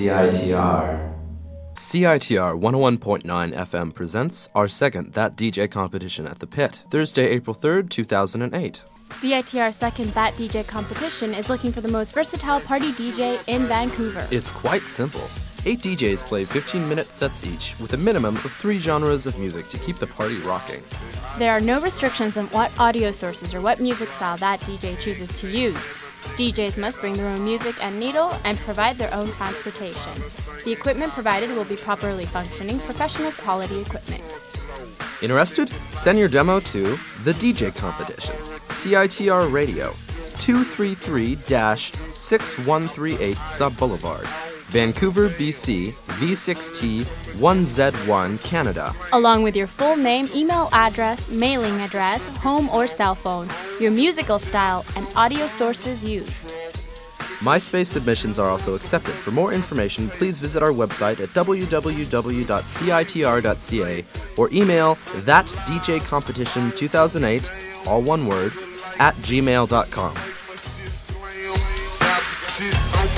CITR. CITR 101.9 FM presents our second That DJ competition at the Pit, Thursday, April 3rd, 2008. CITR's second That DJ competition is looking for the most versatile party DJ in Vancouver. It's quite simple. Eight DJs play 15 minute sets each, with a minimum of three genres of music to keep the party rocking. There are no restrictions on what audio sources or what music style that DJ chooses to use. DJs must bring their own music and needle and provide their own transportation. The equipment provided will be properly functioning, professional quality equipment. Interested? Send your demo to The DJ Competition, CITR Radio, 233 6138 Sub Boulevard, Vancouver, BC, V6T 1Z1, Canada. Along with your full name, email address, mailing address, home or cell phone, your musical style, and audio sources used. MySpace submissions are also accepted. For more information, please visit our website at www.citr.ca or email thatdjcompetition2008, all one word, at gmail.com.